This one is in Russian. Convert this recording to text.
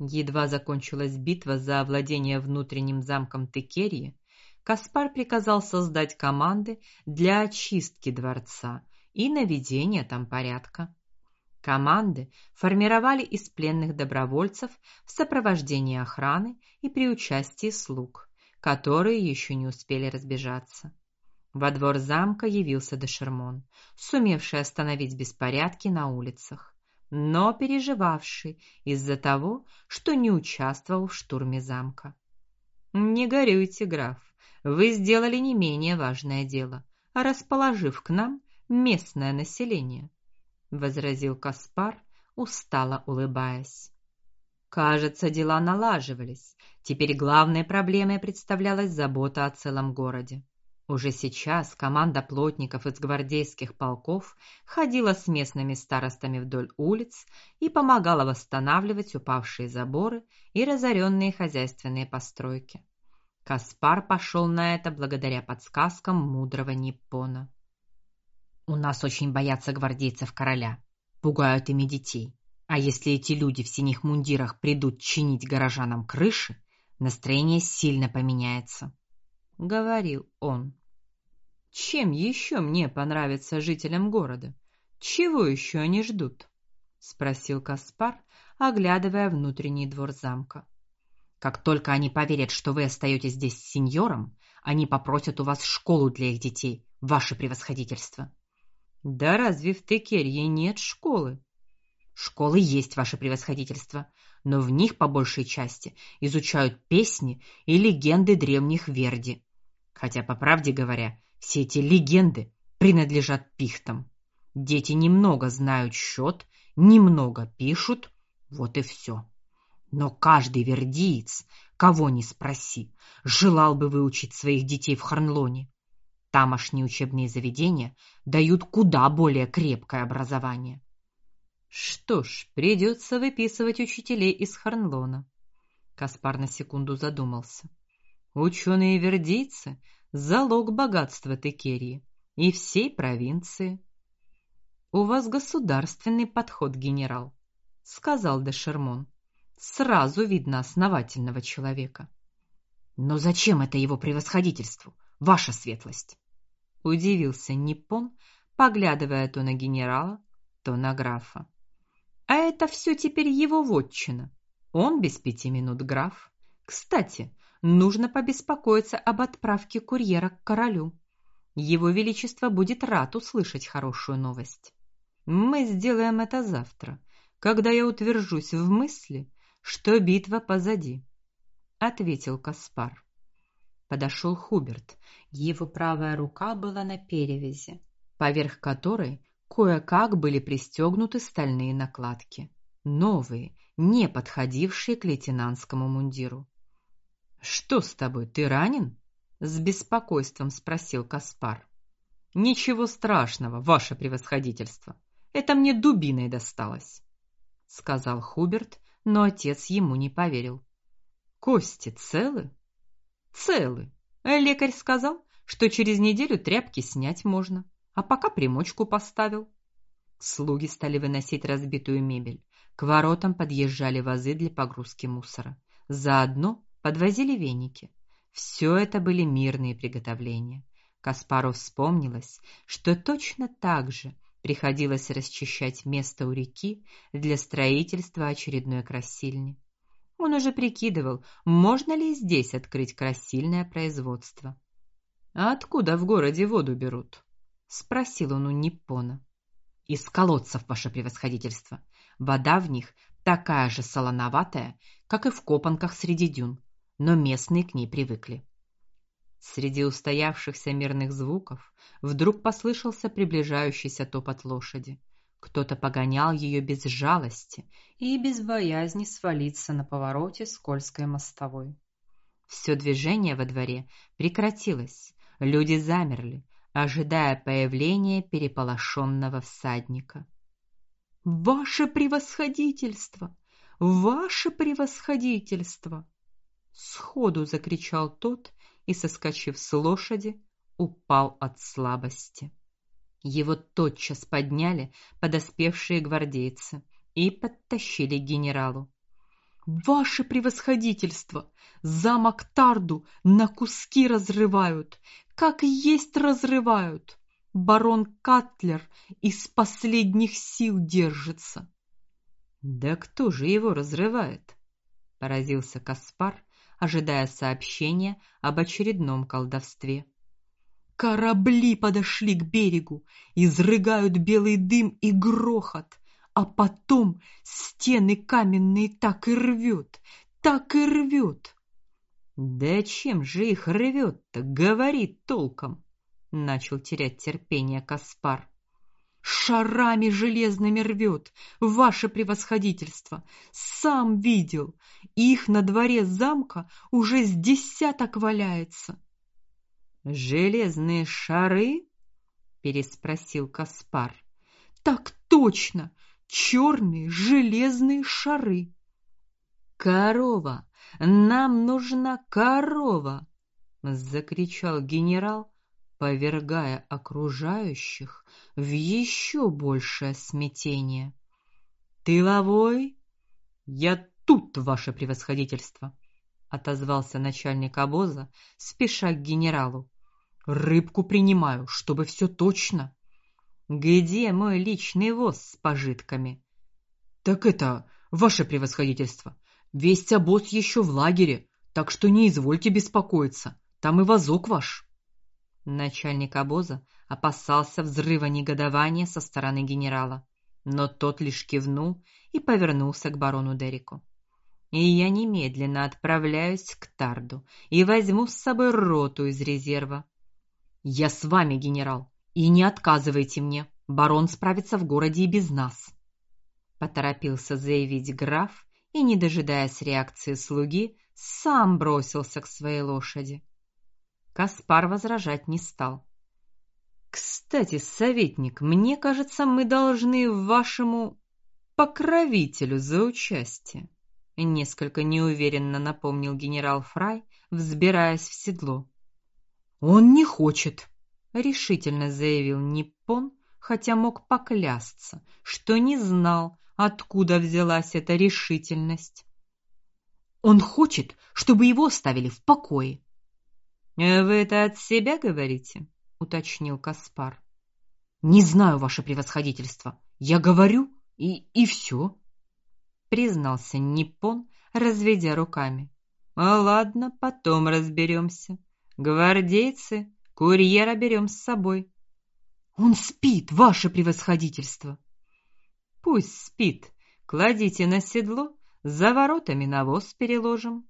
Едва закончилась битва за овладение внутренним замком Текерии, Каспар приказал создать команды для очистки дворца и наведения там порядка. Команды формировали из пленных добровольцев в сопровождении охраны и при участии слуг, которые еще не успели разбежаться. Во двор замка явился Дешермон, сумевший остановить беспорядки на улицах но переживавший из-за того, что не участвовал в штурме замка. Не горюйте, граф. Вы сделали не менее важное дело, расположив к нам местное население, возразил Каспар, устало улыбаясь. Кажется, дела налаживались. Теперь главной проблемой представлялась забота о целом городе. Уже сейчас команда плотников из гвардейских полков ходила с местными старостами вдоль улиц и помогала восстанавливать упавшие заборы и разоренные хозяйственные постройки. Каспар пошел на это благодаря подсказкам мудрого Ниппона. У нас очень боятся гвардейцев короля, пугают ими детей. А если эти люди в синих мундирах придут чинить горожанам крыши, настроение сильно поменяется, говорил он. Чем еще мне понравится жителям города? Чего еще они ждут? спросил Каспар, оглядывая внутренний двор замка. Как только они поверят, что вы остаетесь здесь с сеньором, они попросят у вас школу для их детей, ваше превосходительство. Да разве в Текерье нет школы? Школы есть, ваше превосходительство, но в них по большей части изучают песни и легенды древних Верди. Хотя по правде говоря, все эти легенды принадлежат пихтам. Дети немного знают счет, немного пишут, вот и все. Но каждый вердиец, кого ни спроси, желал бы выучить своих детей в Харнлоне. Тамошние учебные заведения дают куда более крепкое образование. Что ж, придется выписывать учителей из Харнлона. Каспар на секунду задумался. Ученые вердийцы залог богатства Текерии и всей провинции. У вас государственный подход, генерал, сказал де Шермон. Сразу видно основательного человека. Но зачем это его превосходительству, ваша светлость? удивился Ниппон, поглядывая то на генерала, то на графа. А это все теперь его вотчина. Он без пяти минут граф. Кстати, нужно побеспокоиться об отправке курьера к королю. Его величество будет рад услышать хорошую новость. Мы сделаем это завтра, когда я утвержусь в мысли, что битва позади, ответил Каспар. Подошел Хуберт. Его правая рука была на перевязи, поверх которой кое-как были пристегнуты стальные накладки, новые, не подходившие к лейтенантскому мундиру. Что с тобой? Ты ранен? с беспокойством спросил Каспар. Ничего страшного, ваше превосходительство. Это мне дубиной досталось, сказал Хуберт, но отец ему не поверил. Кости целы? Целы. Лекарь сказал, что через неделю тряпки снять можно, а пока примочку поставил. Слуги стали выносить разбитую мебель. К воротам подъезжали вазы для погрузки мусора. Заодно подвозили веники. Все это были мирные приготовления. Каспару вспомнилось, что точно так же приходилось расчищать место у реки для строительства очередной красильни. Он уже прикидывал, можно ли здесь открыть красильное производство. А откуда в городе воду берут? спросил он у Ниппона. Из колодцев, ваше превосходительство. Вода в них такая же солоноватая, как и в копанках среди дюн но местные к ней привыкли. Среди устоявшихся мирных звуков вдруг послышался приближающийся топот лошади. Кто-то погонял ее без жалости и без боязни свалиться на повороте скользкой мостовой. Все движение во дворе прекратилось. Люди замерли, ожидая появления переполошенного всадника. Ваше превосходительство, ваше превосходительство, сходу закричал тот и, соскочив с лошади, упал от слабости. Его тотчас подняли подоспевшие гвардейцы и подтащили к генералу. Ваше превосходительство, замок Тарду на куски разрывают, как есть разрывают. Барон Катлер из последних сил держится. Да кто же его разрывает? поразился Каспар, ожидая сообщения об очередном колдовстве. Корабли подошли к берегу, изрыгают белый дым и грохот, а потом стены каменные так и рвет, так и рвет. Да чем же их рвет-то, говорит толком, начал терять терпение Каспар. Шарами железными рвет, ваше превосходительство. Сам видел, их на дворе замка уже с десяток валяется. Железные шары? переспросил Каспар. Так точно, черные железные шары. Корова, нам нужна корова, закричал генерал, повергая окружающих в еще большее смятение. Тыловой, я тут, ваше превосходительство, отозвался начальник обоза, спеша к генералу. Рыбку принимаю, чтобы все точно. Где мой личный воз с пожитками? Так это, ваше превосходительство, весь обоз еще в лагере, так что не извольте беспокоиться. Там и вазок ваш. Начальник обоза опасался взрыва негодования со стороны генерала, но тот лишь кивнул и повернулся к барону Дерику. И я немедленно отправляюсь к Тарду и возьму с собой роту из резерва. Я с вами, генерал, и не отказывайте мне. Барон справится в городе и без нас. Поторопился заявить граф и, не дожидаясь реакции слуги, сам бросился к своей лошади. Каспар возражать не стал. Кстати, советник, мне кажется, мы должны вашему покровителю за участие, несколько неуверенно напомнил генерал Фрай, взбираясь в седло. Он не хочет, решительно заявил Ниппон, хотя мог поклясться, что не знал, откуда взялась эта решительность. Он хочет, чтобы его оставили в покое. Вы это от себя говорите? уточнил Каспар. Не знаю, ваше превосходительство. Я говорю и и все. признался Ниппон, разведя руками. А ладно, потом разберемся. Гвардейцы, курьера берем с собой. Он спит, ваше превосходительство. Пусть спит. Кладите на седло, за воротами навоз переложим.